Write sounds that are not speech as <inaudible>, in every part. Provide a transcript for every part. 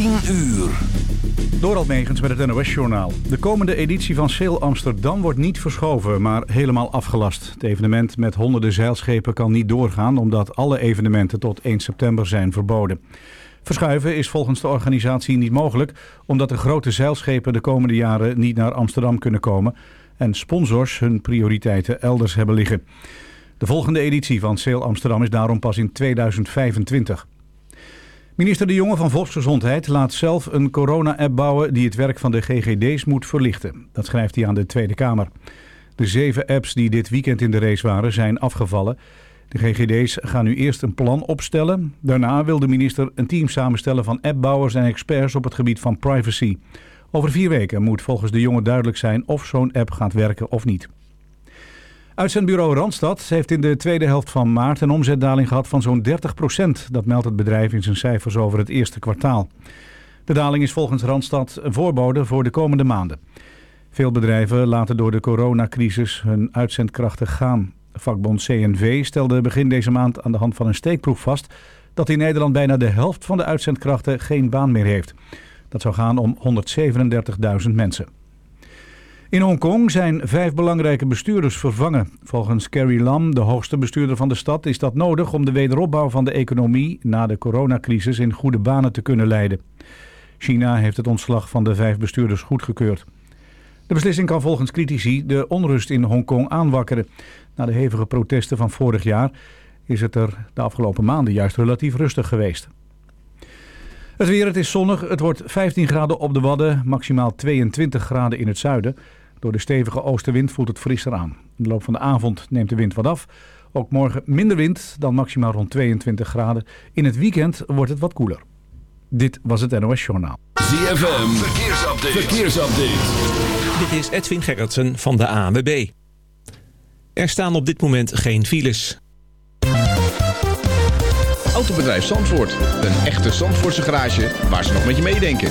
10 uur. Door Megens met het NOS-journaal. De komende editie van Sail Amsterdam wordt niet verschoven, maar helemaal afgelast. Het evenement met honderden zeilschepen kan niet doorgaan... omdat alle evenementen tot 1 september zijn verboden. Verschuiven is volgens de organisatie niet mogelijk... omdat de grote zeilschepen de komende jaren niet naar Amsterdam kunnen komen... en sponsors hun prioriteiten elders hebben liggen. De volgende editie van Sail Amsterdam is daarom pas in 2025. Minister De Jonge van Volksgezondheid laat zelf een corona-app bouwen... die het werk van de GGD's moet verlichten. Dat schrijft hij aan de Tweede Kamer. De zeven apps die dit weekend in de race waren zijn afgevallen. De GGD's gaan nu eerst een plan opstellen. Daarna wil de minister een team samenstellen van appbouwers en experts op het gebied van privacy. Over vier weken moet volgens De Jonge duidelijk zijn of zo'n app gaat werken of niet. Uitzendbureau Randstad heeft in de tweede helft van maart een omzetdaling gehad van zo'n 30% Dat meldt het bedrijf in zijn cijfers over het eerste kwartaal. De daling is volgens Randstad een voorbode voor de komende maanden. Veel bedrijven laten door de coronacrisis hun uitzendkrachten gaan. Vakbond CNV stelde begin deze maand aan de hand van een steekproef vast... dat in Nederland bijna de helft van de uitzendkrachten geen baan meer heeft. Dat zou gaan om 137.000 mensen. In Hongkong zijn vijf belangrijke bestuurders vervangen. Volgens Carrie Lam, de hoogste bestuurder van de stad, is dat nodig om de wederopbouw van de economie na de coronacrisis in goede banen te kunnen leiden. China heeft het ontslag van de vijf bestuurders goedgekeurd. De beslissing kan volgens critici de onrust in Hongkong aanwakkeren. Na de hevige protesten van vorig jaar is het er de afgelopen maanden juist relatief rustig geweest. Het weer, het is zonnig. Het wordt 15 graden op de Wadden, maximaal 22 graden in het zuiden. Door de stevige oostenwind voelt het frisser aan. In de loop van de avond neemt de wind wat af. Ook morgen minder wind, dan maximaal rond 22 graden. In het weekend wordt het wat koeler. Dit was het NOS Journaal. ZFM, verkeersupdate. verkeersupdate. Dit is Edwin Gerritsen van de ANWB. Er staan op dit moment geen files. Autobedrijf Zandvoort. Een echte Zandvoortse garage waar ze nog met je meedenken.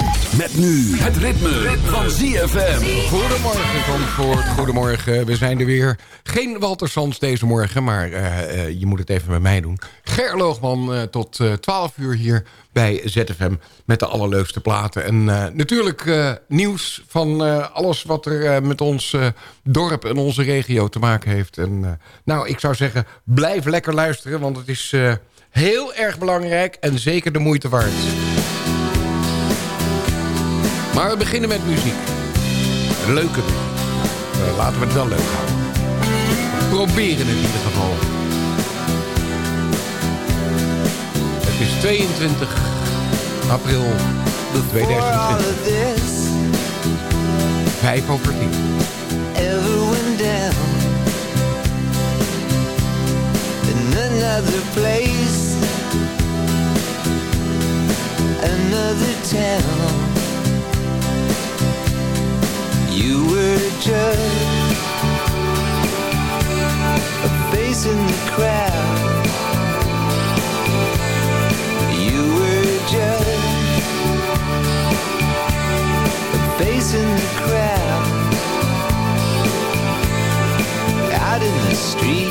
Met nu het ritme, van ZFM. Goedemorgen Zandvoort, goedemorgen. We zijn er weer. Geen Walter Sands deze morgen, maar uh, uh, je moet het even met mij doen. Ger Loogman uh, tot 12 uur hier bij ZFM met de allerleukste platen. En natuurlijk nieuws van alles wat er met ons dorp en onze regio te maken heeft. En nou, ik zou zeggen, blijf lekker luisteren, want het is heel erg belangrijk en zeker de moeite waard. Maar we beginnen met muziek. Leuke muziek. Uh, laten we het wel leuk houden. proberen het in ieder geval. Het is 22 april 2020. Vijf over tien. another place, another town. You were just a face in the crowd. You were just a face in the crowd out in the street,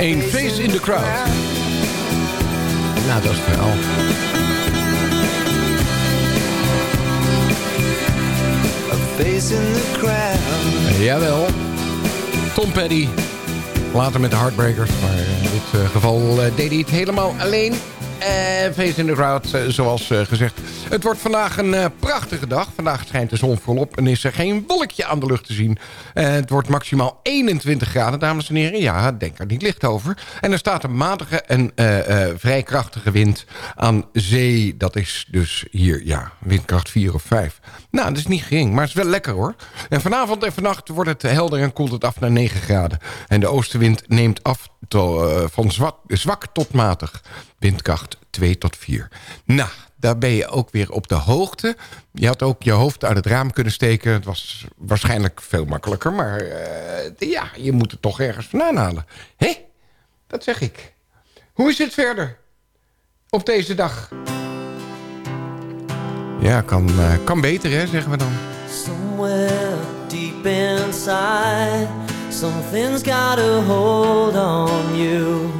Een face in the crowd. Nou, dat is het wel. A face in the crowd Jawel. Tom Petty. Later met de Heartbreakers. Maar in dit eh, geval eh, deed hij het helemaal alleen. Eh, face in the crowd, zoals gezegd. Het wordt vandaag een eh, prachtige dag. Vandaag schijnt de zon volop en is er geen wolkje aan de lucht te zien. Eh, het wordt maximaal 21 graden, dames en heren. Ja, denk er niet licht over. En er staat een matige en eh, vrij krachtige wind aan zee. Dat is dus hier, ja, windkracht 4 of 5. Nou, dat is niet gering, maar het is wel lekker hoor. En vanavond en vannacht wordt het helder en koelt het af naar 9 graden. En de oostenwind neemt af van zwak, zwak tot matig. Windkracht 2 tot 4. Nou, daar ben je ook weer op de hoogte. Je had ook je hoofd uit het raam kunnen steken. Het was waarschijnlijk veel makkelijker. Maar eh, ja, je moet het toch ergens vandaan halen. Hé, dat zeg ik. Hoe is het verder op deze dag? Ja, kan, eh, kan beter hè, zeggen we dan. Somewhere deep inside Something's got a hold on you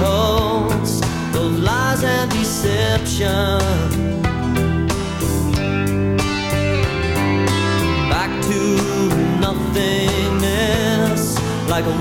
coats lies and deception. Back to nothingness like a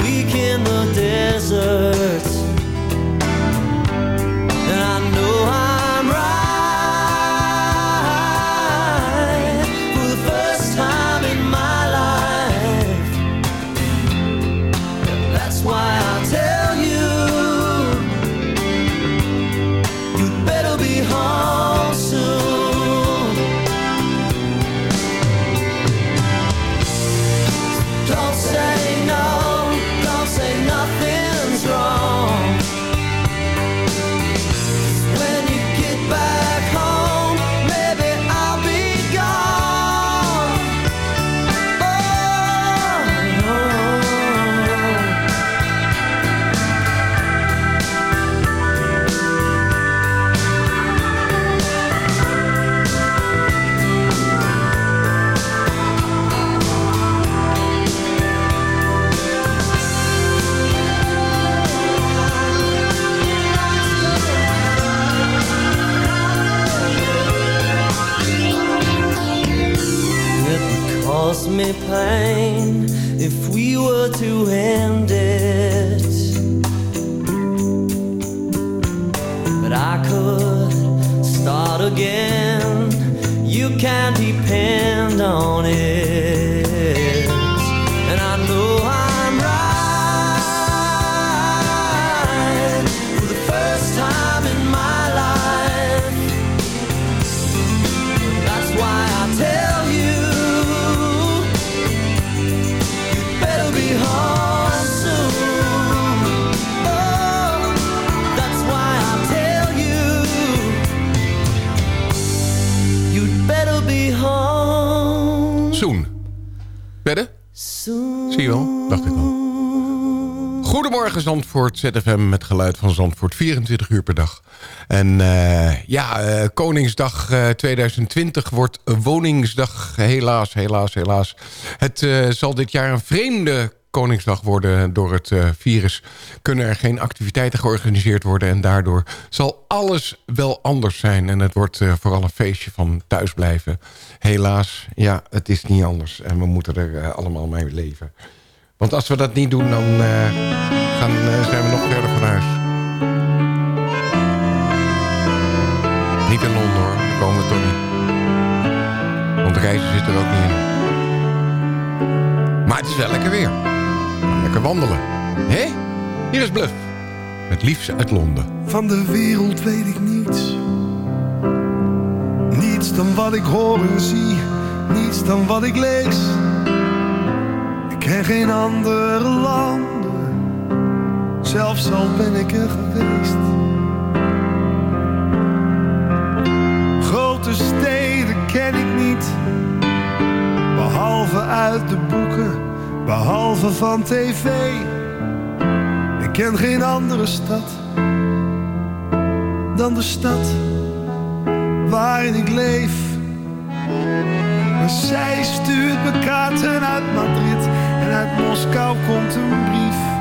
Zandvoort, ZFM met geluid van Zandvoort, 24 uur per dag. En eh, ja, eh, Koningsdag eh, 2020 wordt Woningsdag, helaas, helaas, helaas. Het eh, zal dit jaar een vreemde Koningsdag worden door het eh, virus. Kunnen er geen activiteiten georganiseerd worden... en daardoor zal alles wel anders zijn. En het wordt eh, vooral een feestje van thuisblijven. Helaas, ja, het is niet anders. En we moeten er eh, allemaal mee leven. Want als we dat niet doen, dan eh, gaan, eh, zijn we nog verder van huis. Niet in Londen hoor, daar komen we toch niet. Want reizen zit er ook niet in. Maar het is wel lekker weer. Lekker wandelen. Hé? Hier is Bluff. Met liefst uit Londen. Van de wereld weet ik niets. Niets dan wat ik hoor en zie. Niets dan wat ik lees. Ik ken geen andere landen. Zelfs al ben ik er geweest. Grote steden ken ik niet. Behalve uit de boeken. Behalve van tv. Ik ken geen andere stad dan de stad waarin ik leef. Maar zij stuurt me kaarten uit Madrid en uit Moskou komt een brief.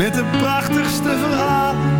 Met de prachtigste verhalen.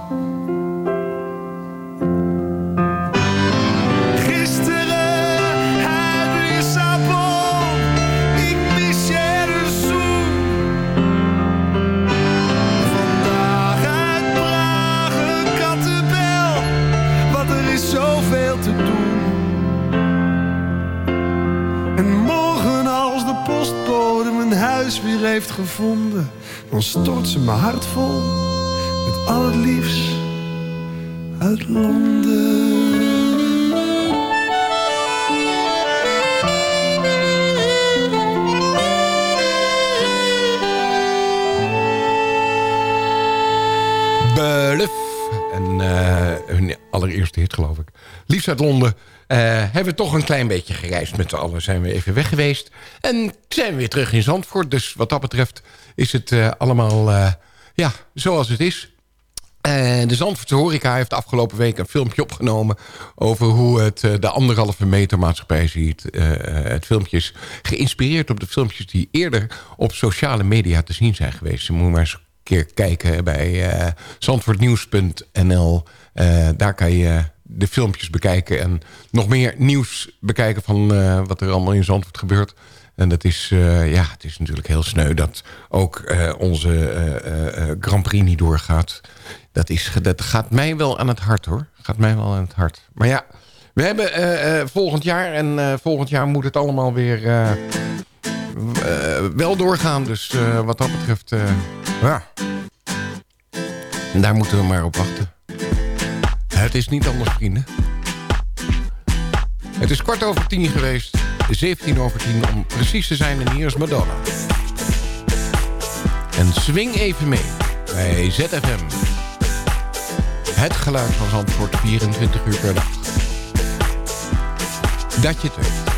Heeft gevonden, dan stort ze mijn hart vol met al het liefst uit Londen. Bluff. En eh, hun allereerste hit, geloof ik. Liefst uit Londen. eh, hebben we toch een klein beetje gereisd met z'n allen. Zijn we even weg geweest. En zijn we weer terug in Zandvoort. Dus wat dat betreft is het eh, allemaal eh, ja, zoals het is. De Zandvoortse horeca heeft afgelopen week een filmpje opgenomen... over hoe het de anderhalve meter maatschappij ziet. Het filmpje is geïnspireerd op de filmpjes... die eerder op sociale media te zien zijn geweest. Je moet maar eens een keer kijken bij zandvoortnieuws.nl. Daar kan je de filmpjes bekijken... en nog meer nieuws bekijken van eh, wat er allemaal in Zandvoort gebeurt... En dat is, eh, ja, het is natuurlijk heel sneu dat ook eh, onze Grand Prix niet doorgaat. Dat, is, dat gaat mij wel aan het hart hoor. Gaat mij wel aan het hart. Maar ja, we hebben volgend jaar en volgend jaar moet het allemaal weer wel doorgaan. Dus wat dat betreft, ja. En daar moeten we maar op wachten. Het is niet anders vrienden. Het is kwart over tien geweest. 17 over 10 om precies te zijn. En hier is Madonna. En swing even mee bij ZFM. Het geluid van Zandvoort 24 uur per dag. Dat je het weet.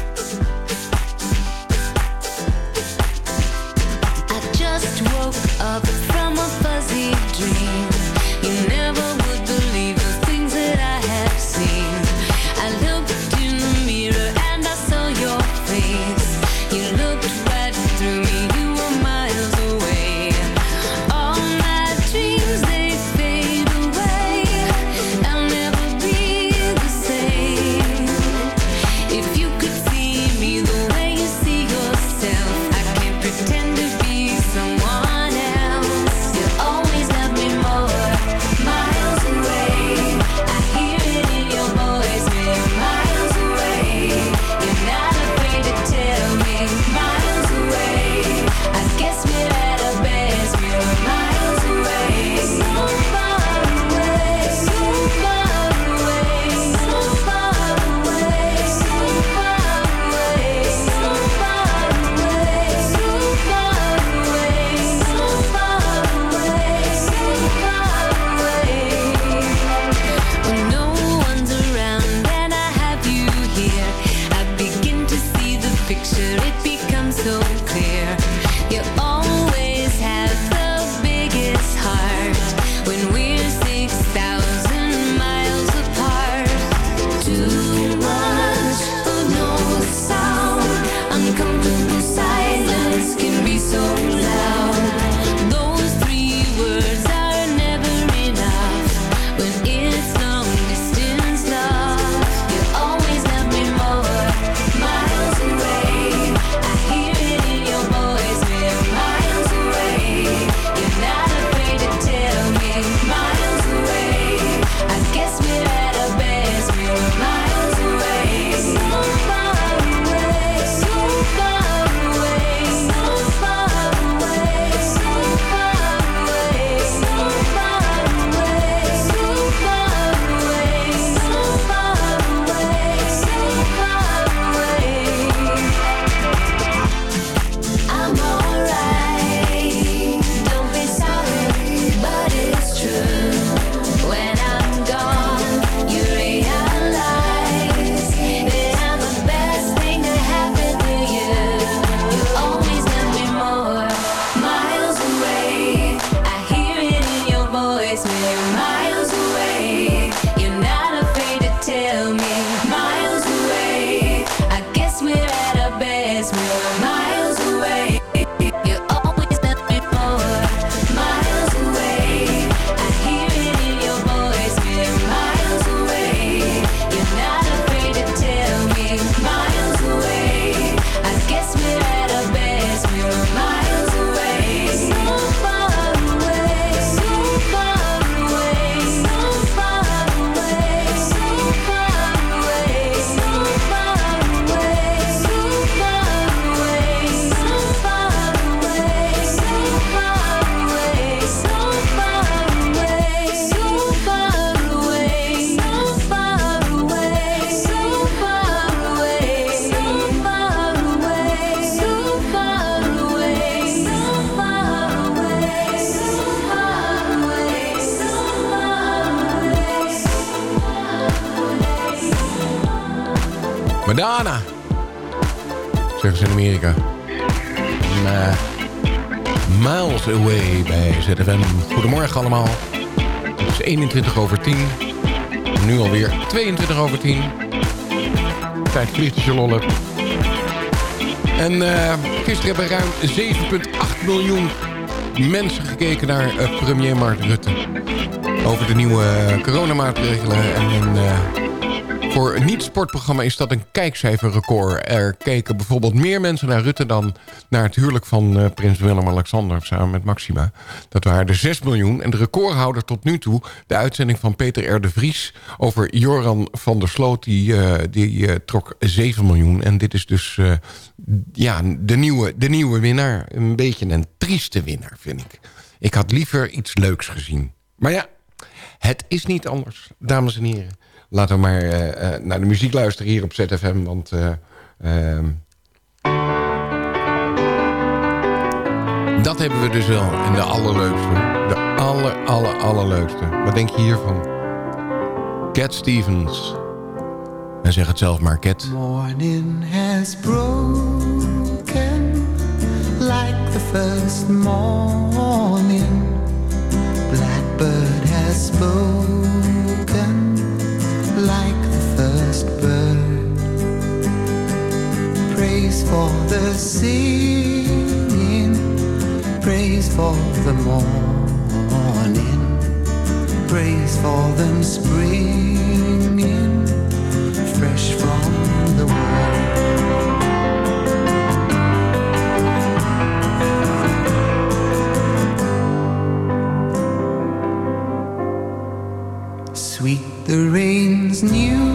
Miles away bij ZFM. Goedemorgen allemaal. Het is 21 over 10. Nu alweer 22 over 10. Tijd vliegt je. En eh, gisteren hebben ruim 7,8 miljoen mensen gekeken naar eh, premier Mark Rutte. Over de nieuwe eh, coronamaatregelen en een... voor een niet-sportprogramma is dat een kijkcijferrecord. Er keken bijvoorbeeld meer mensen naar Rutte dan naar het huwelijk van eh, prins Willem-Alexander samen met Maxima. Dat waren er 6 miljoen. En de recordhouder tot nu toe, de uitzending van Peter R. de Vries over Joran van der Sloot, die, eh, die eh, trok 7 miljoen. En dit is dus ja, de, nieuwe, de nieuwe winnaar. Een beetje een trieste winnaar, vind ik. Ik had liever iets leuks gezien. Maar ja, het is niet anders, dames en heren. Laten we maar eh, eh, naar de muziek luisteren hier op ZFM. Want eh, ehm, dat hebben we dus wel. En de allerleukste. De aller, aller, allerleukste. Wat denk je hiervan? Cat Stevens. En zeg het zelf maar, Cat. Morning has broken like the first morning. Blackbird has spoken for the singing, praise for the morning, praise for them springing fresh from the world. Sweet the rain's new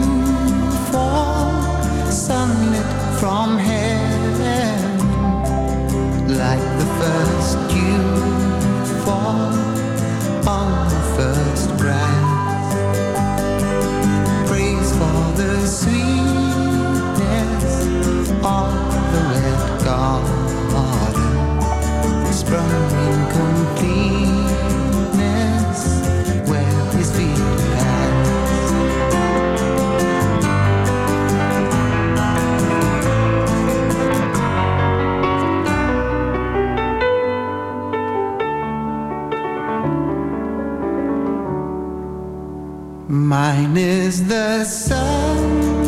Mine is the sunlight,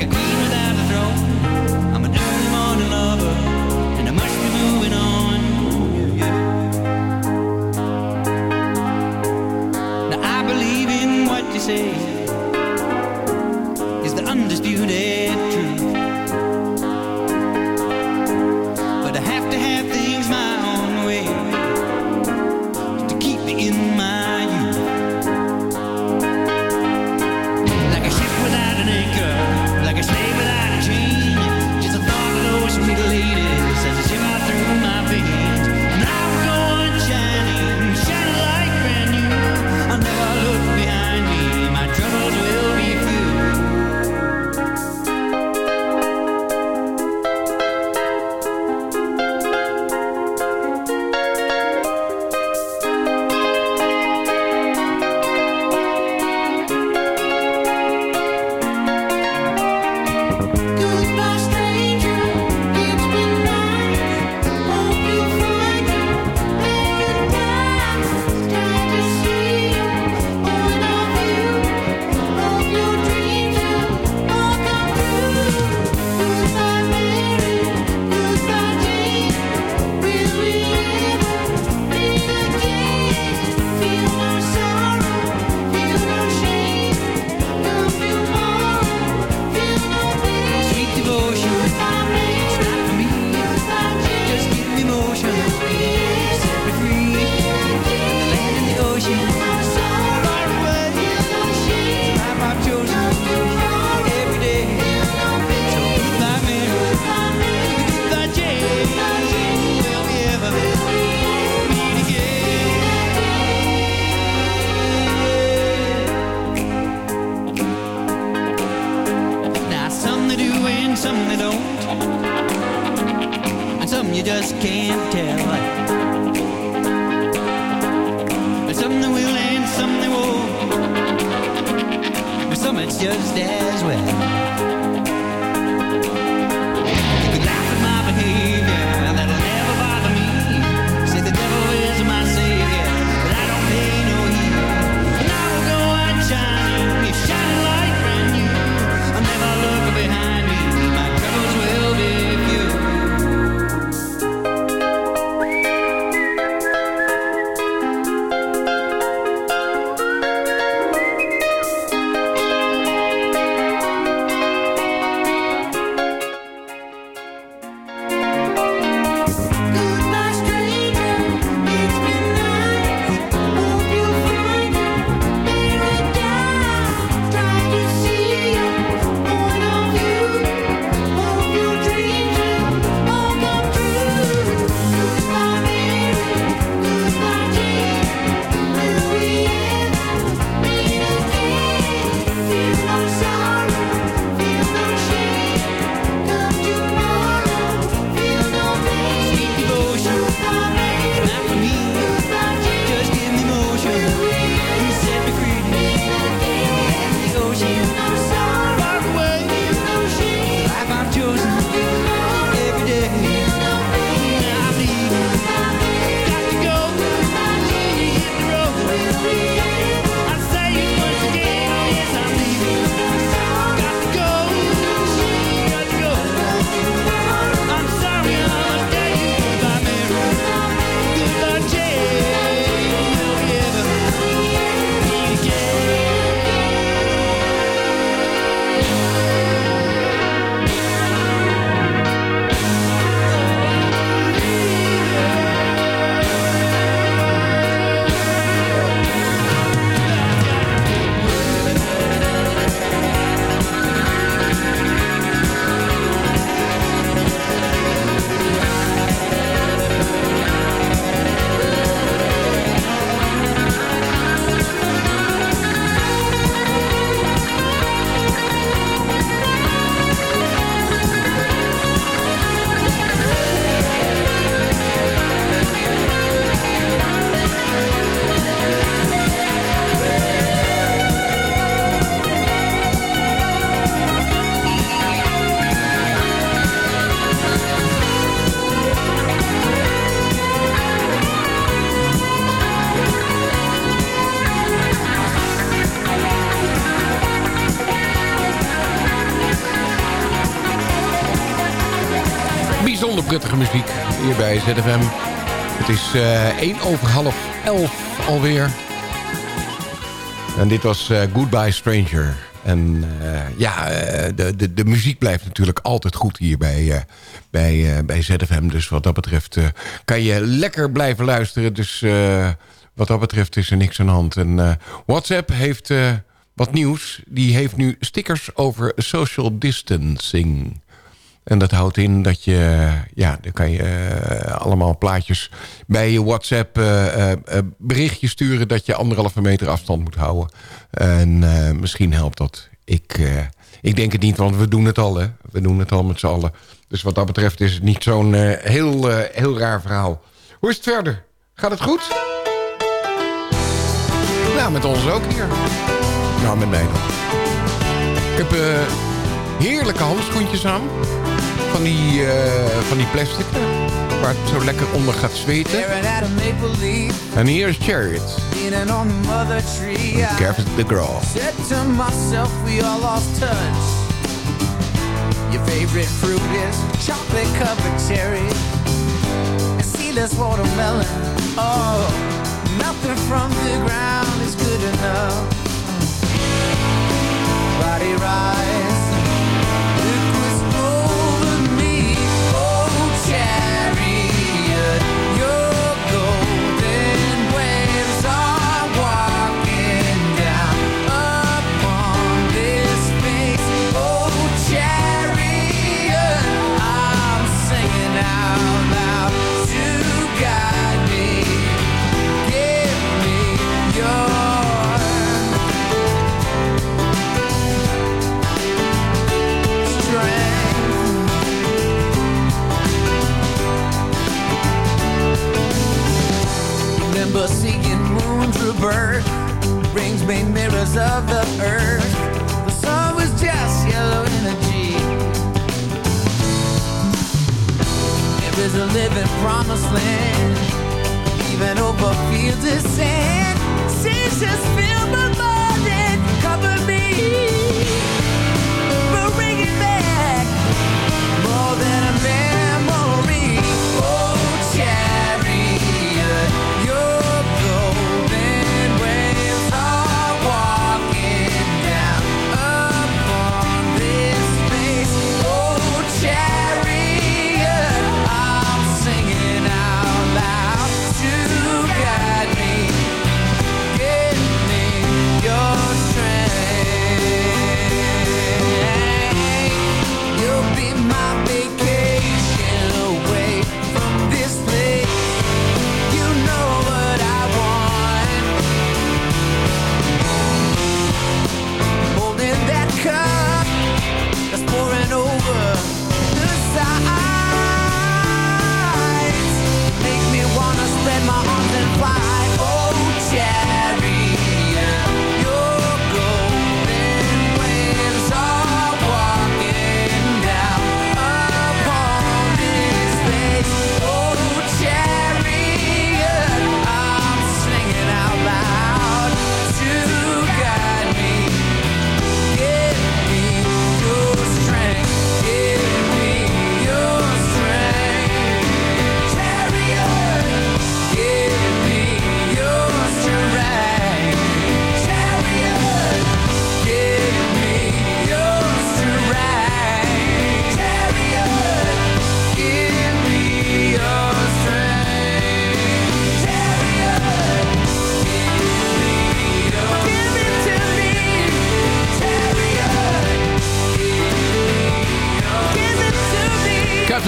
like a queen. ZFM. Het is eh 1 over half 11 alweer. En dit was eh, Goodbye Stranger. En eh, ja, de, de, de muziek blijft natuurlijk altijd goed hier bij, bij, bij ZFM. Dus wat dat betreft kan je lekker blijven luisteren. Dus wat dat betreft is er niks aan de hand. En WhatsApp heeft wat nieuws. Die heeft nu stickers over social distancing. En dat houdt in dat je, ja, dan kan je eh, allemaal plaatjes bij je WhatsApp eh, berichtjes sturen dat je anderhalve meter afstand moet houden. En misschien helpt dat. Ik, ik denk het niet, want we doen het al, hè. We doen het al met z'n allen. Dus wat dat betreft is het niet zo'n heel, heel raar verhaal. Hoe is het verder? Gaat het goed? Nou, met ons ook hier. Nou, met mij dan. Ik heb heerlijke handschoentjes aan. Van die, eh, van die plastic. Waar het zo lekker onder gaat zweten. En hier is Chariot. Kevin de Graaf. said to myself, we all lost touch. Your favorite fruit is chocolate covered cherry and seedless watermelon. Oh, nothing from the ground is good enough. Body rise, Remember seeing moons rebirth, rings made mirrors of the earth. The sun was just yellow energy. There is a living promised land, even over fields of sand. Seas just fill my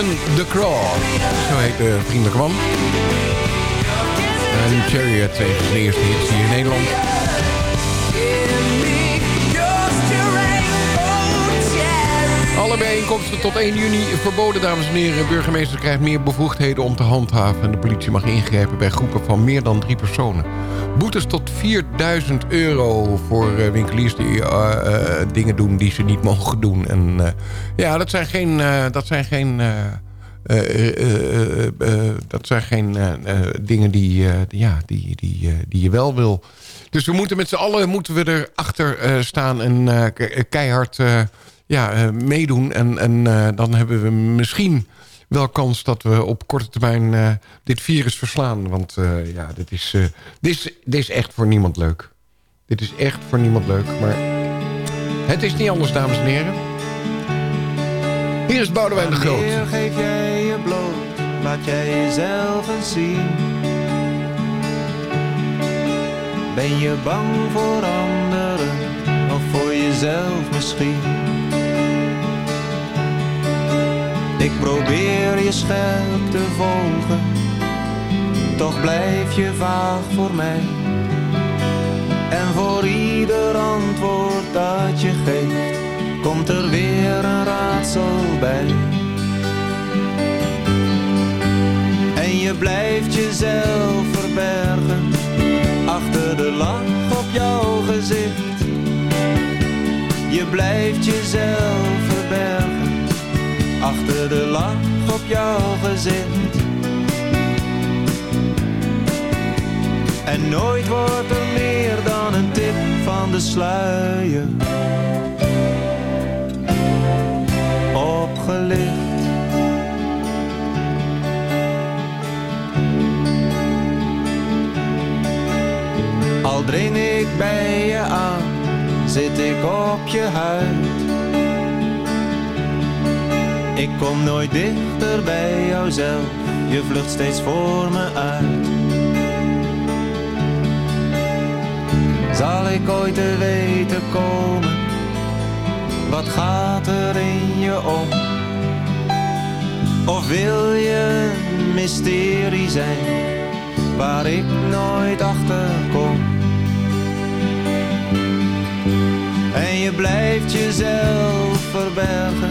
Kevin de Craw. Zo heet de vriendelijke man. En Chariot heeft zijn eerste hits hier in Nederland. Alle bijeenkomsten tot 1 juni verboden, dames en heren. Burgemeester krijgt meer bevoegdheden om te handhaven... en de politie mag ingrijpen bij groepen van meer dan drie personen. Boetes tot 4000 euro voor eh, winkeliers die eh, eh, dingen doen die ze niet mogen doen. En ja, dat zijn geen... dat zijn geen dat zijn geen dingen die, ja, die, die, die je wel wil. Dus we moeten met z'n allen moeten we erachter staan en ke- keihard ja, eh, meedoen. En, en eh, dan hebben we misschien wel kans dat we op korte termijn eh, dit virus verslaan. Want ja, dit is, dit, is, dit is echt voor niemand leuk. Dit is echt voor niemand leuk. Maar het is niet anders, dames en heren. Hier is Boudewijn de Groot. Geef jij je bloot, laat jij jezelf eens zien. Ben je bang voor anderen, of voor jezelf misschien? Ik probeer je scherp te volgen, toch blijf je vaag voor mij. En voor ieder antwoord dat je geeft, komt er weer een raadsel bij. En je blijft jezelf verbergen, achter de lach op jouw gezicht. Je blijft jezelf achter de lach op jouw gezicht. En nooit wordt er meer dan een tip van de sluier opgelicht. Al dring ik bij je aan, zit ik op je huid. Ik kom nooit dichter bij jouzelf, je vlucht steeds voor me uit. Zal ik ooit te weten komen, wat gaat er in je om? Of wil je een mysterie zijn, waar ik nooit achter kom? En je blijft jezelf verbergen,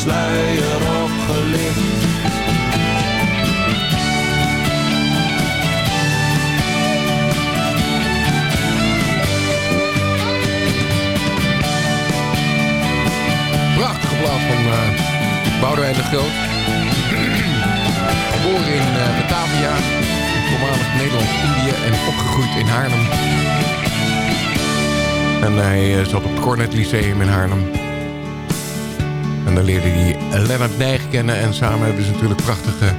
Sluier opgelicht. Prachtige plaat van Boudewijn de Groot. <clears throat> Geboren in eh, Batavia, voormalig Nederlands-Indië en opgegroeid in Haarlem. En hij eh, zat op het Cornet Lyceum in Haarlem. En daar leerde hij Lennart Nijg kennen en samen hebben ze natuurlijk prachtige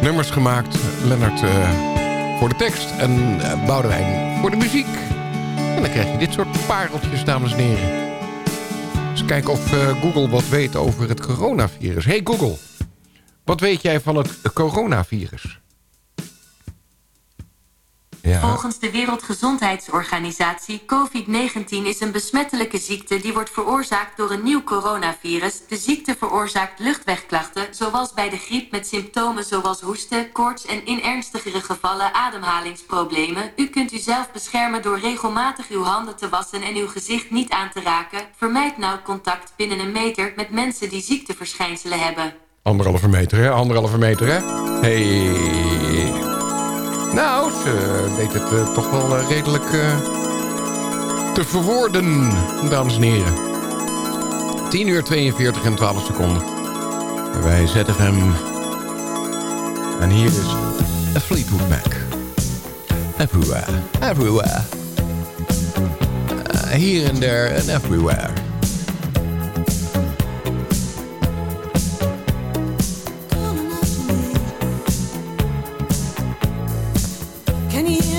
nummers gemaakt. Lennart eh, voor de tekst en eh, Boudewijn voor de muziek. En dan krijg je dit soort pareltjes, dames en heren. Eens kijken of eh, Google wat weet over het coronavirus. Hey Google, wat weet jij van het coronavirus? Ja. Volgens de Wereldgezondheidsorganisatie COVID-19 is een besmettelijke ziekte die wordt veroorzaakt door een nieuw coronavirus. De ziekte veroorzaakt luchtwegklachten, zoals bij de griep met symptomen zoals hoesten, koorts en in ernstigere gevallen ademhalingsproblemen. U kunt uzelf beschermen door regelmatig uw handen te wassen en uw gezicht niet aan te raken. Vermijd nauw contact binnen een meter met mensen die ziekteverschijnselen hebben. Anderhalve meter, hè? Anderhalve meter, hè? Hey. Nou, ze weet het eh, toch wel eh, redelijk eh, te verwoorden, dames en heren. 10 uur 42 en 12 seconden. Wij ZFM. En hier is A Fleetwood Mac. Everywhere, everywhere. Uh, here and there and everywhere. Can you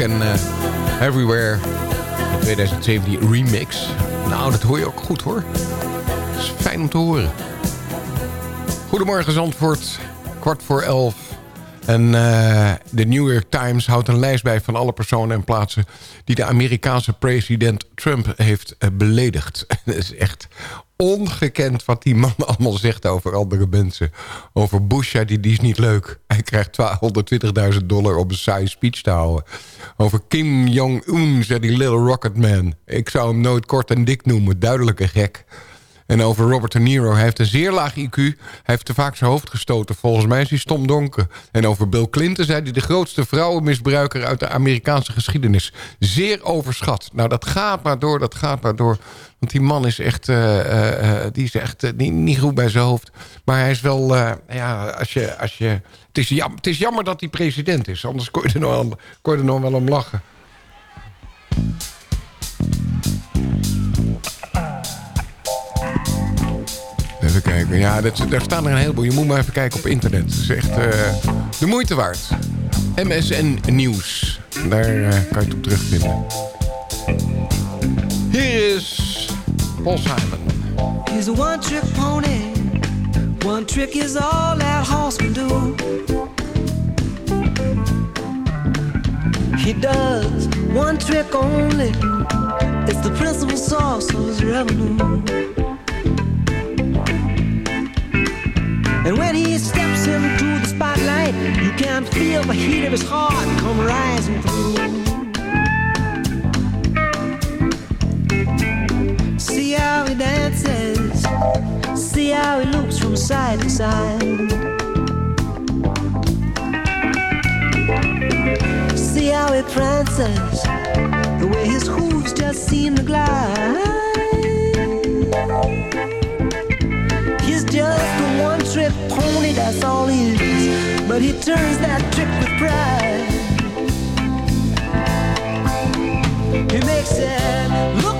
en eh, Everywhere. 2017 remix. Nou, dat hoor je ook goed hoor. Is fijn om te horen. Goedemorgen Zandvoort. Kwart voor elf. En eh, de New York Times houdt een lijst bij van alle personen en plaatsen... die de Amerikaanse president Trump heeft eh, beledigd. <laughs> Dat is echt ongekend wat die man <laughs> allemaal zegt over andere mensen. Over Bush, die, die is niet leuk. Hij krijgt 120.000 dollar om een saaie speech te houden. Over Kim Jong-un, zei die Little Rocket Man. Ik zou hem nooit kort en dik noemen, duidelijke gek. En over Robert De Niro, hij heeft een zeer laag IQ. Hij heeft te vaak zijn hoofd gestoten. Volgens mij is hij stom donker. En over Bill Clinton zei hij de grootste vrouwenmisbruiker uit de Amerikaanse geschiedenis. Zeer overschat. Nou, dat gaat maar door, dat gaat maar door. Want die man is echt, eh, eh, eh, die is echt niet, goed bij zijn hoofd. Maar hij is wel, ja, als je... Als je het, is jam, het is jammer dat hij president is. Anders kon je er nog, nog wel om lachen. Even kijken. Ja, dat, daar staan er een heleboel. Je moet maar even kijken op internet. Het is echt de moeite waard. MSN Nieuws. Daar kan je het op terugvinden. Hier is Paul Simon. He's a one trick pony. One trick is all that horse can do. He does one trick only. It's the principal source of his revenue. And when he steps into the spotlight, you can feel the heat of his heart come rising through. Dances, see how he looks from side to side. See how he prances, the way his hooves just seem to glide. He's just a one trick pony, that's all he is. But he turns that trick with pride. He makes it look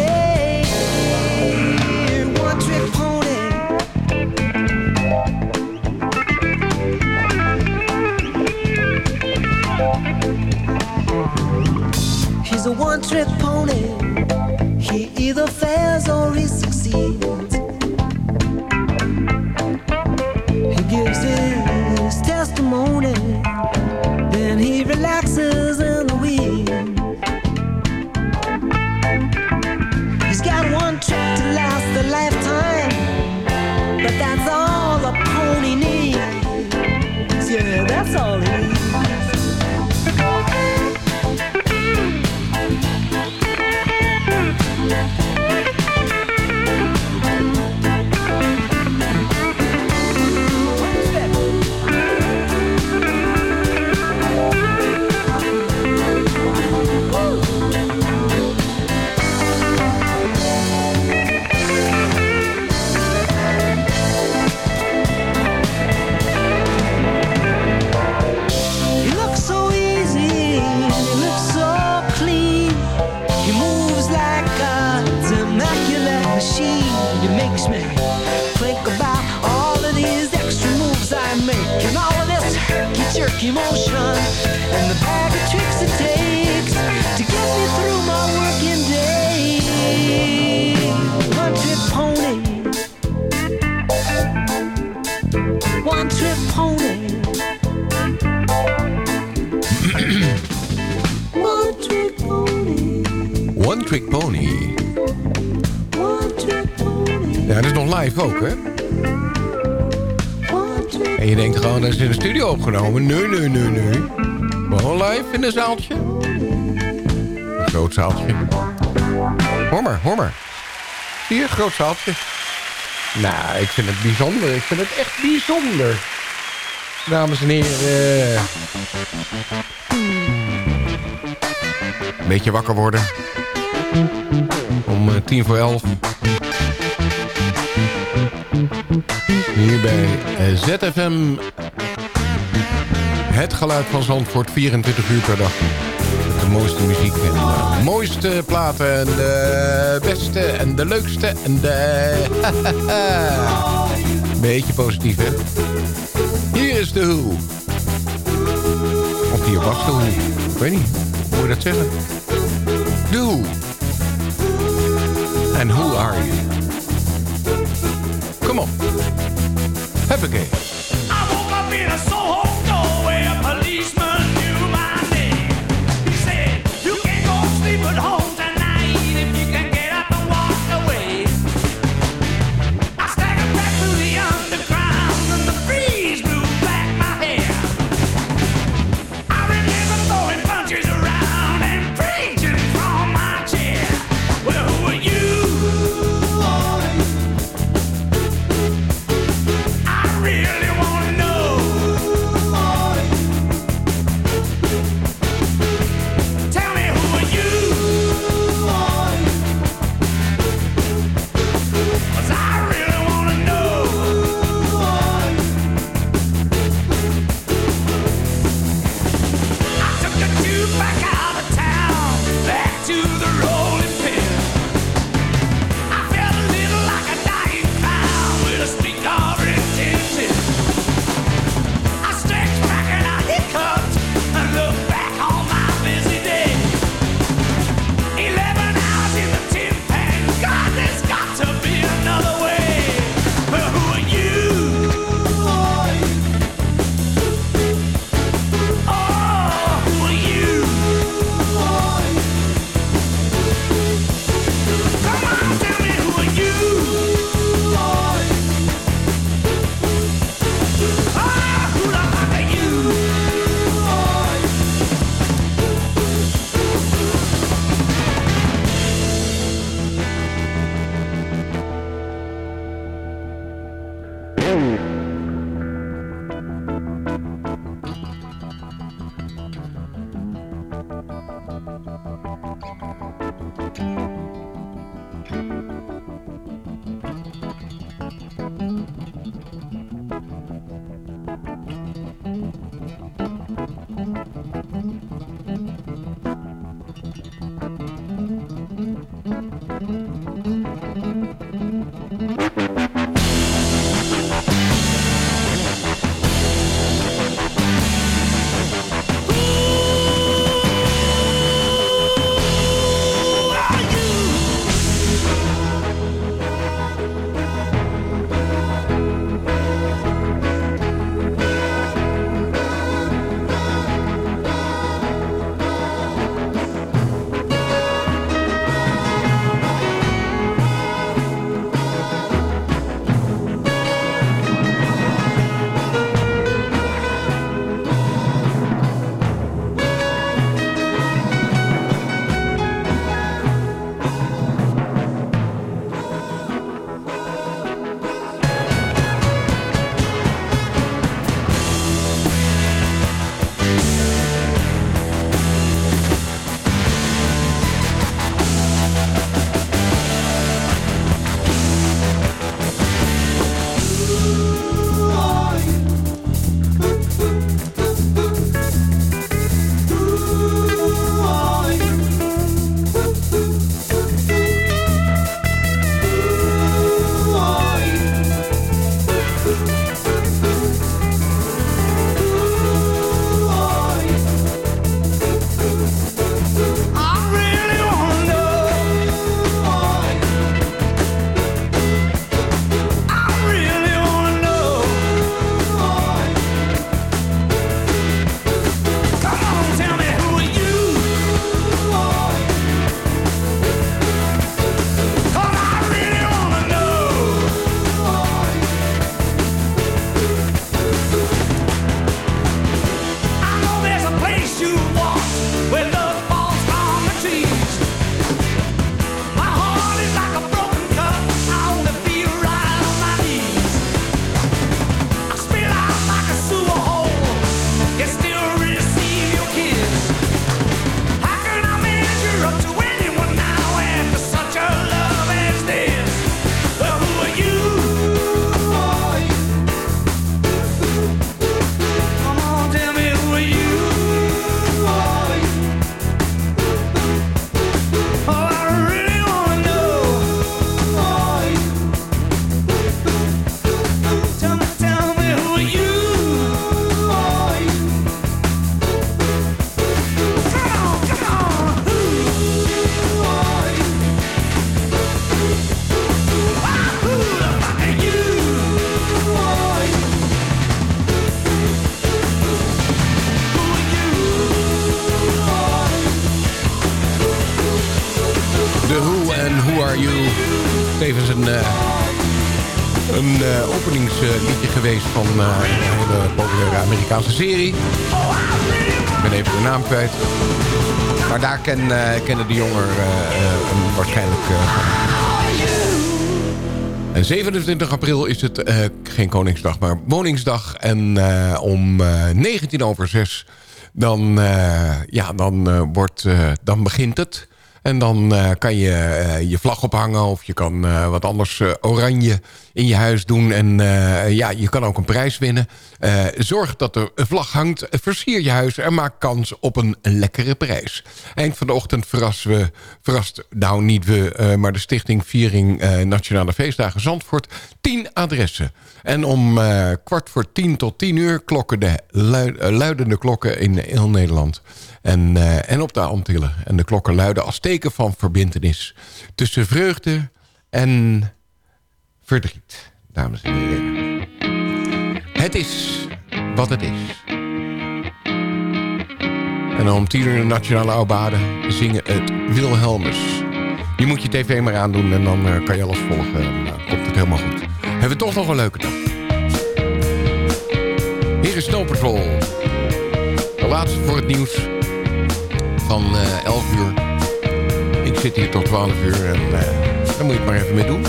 He's a one trick pony. He either fails or he Nee, nee, nee, nee. Gewoon live in een zaaltje. Een groot zaaltje. Hoor maar, hoor. Zie je, groot zaaltje. Nou, ik vind het bijzonder. Ik vind het echt bijzonder. Dames en heren. Beetje wakker worden. Om eh, tien voor elf. Hier bij eh, ZFM. Het geluid van Zandvoort 24 uur per dag. De mooiste muziek en de mooiste platen en de beste en de leukste en de... <laughs> Beetje positief, hè? Hier is de Who. Of hier was de Who. Ik weet niet. Hoe moet je dat zeggen? De Who. En who are you? Kom op. In a Soho Serie. Ik ben even de naam kwijt. Maar daar ken, eh, kennen de jongeren eh, eh, waarschijnlijk. En 27 april is het geen Koningsdag, maar Woningsdag. En om eh 19 over 6, dan, ja, dan, wordt, dan begint het. En dan eh, kan je eh, je vlag ophangen of je kan eh, wat anders oranje in je huis doen. En ja, je kan ook een prijs winnen. Zorg dat er een vlag hangt, versier je huis en maak kans op een lekkere prijs. Eind van de ochtend verrassen we, verrast nou niet we, maar de stichting Viering Nationale Feestdagen Zandvoort. 10 adressen. En om kwart voor tien tot tien uur klokken de lui- luidende klokken in heel Nederland. En, eh, en op de Antillen. En de klokken luiden als teken van verbintenis. Tussen vreugde en verdriet, dames en heren. Het is wat het is. En om tien uur de Nationale Oudbaden zingen het Wilhelmus. Je moet je tv maar aandoen en dan eh, kan je alles volgen. En dan komt het helemaal goed. Hebben we toch nog een leuke dag. Hier is Snow. De laatste voor het nieuws van eh 11 uur. Ik zit hier tot 12 uur en eh, daar moet je het maar even mee doen.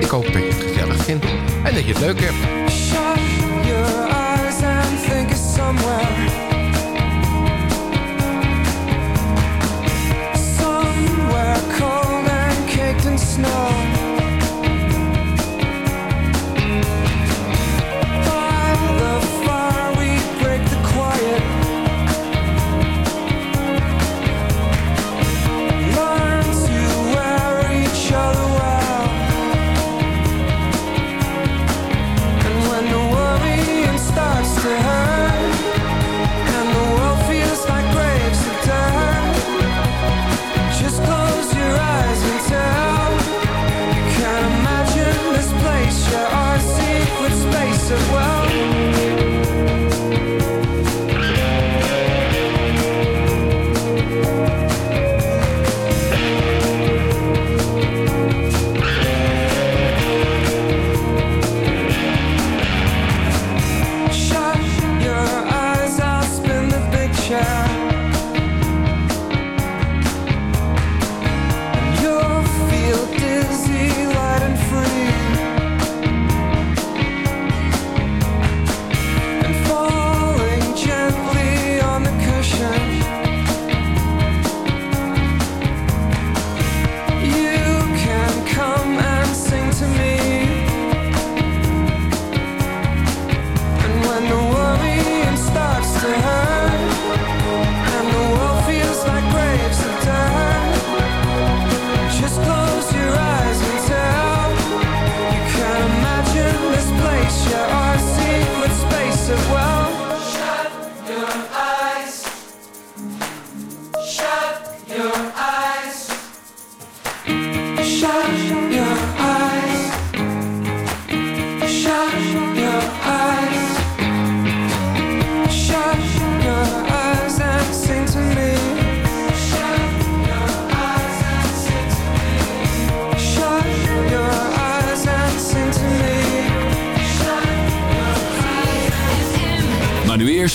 Ik hoop dat je het gezellig vindt en dat je het leuk hebt.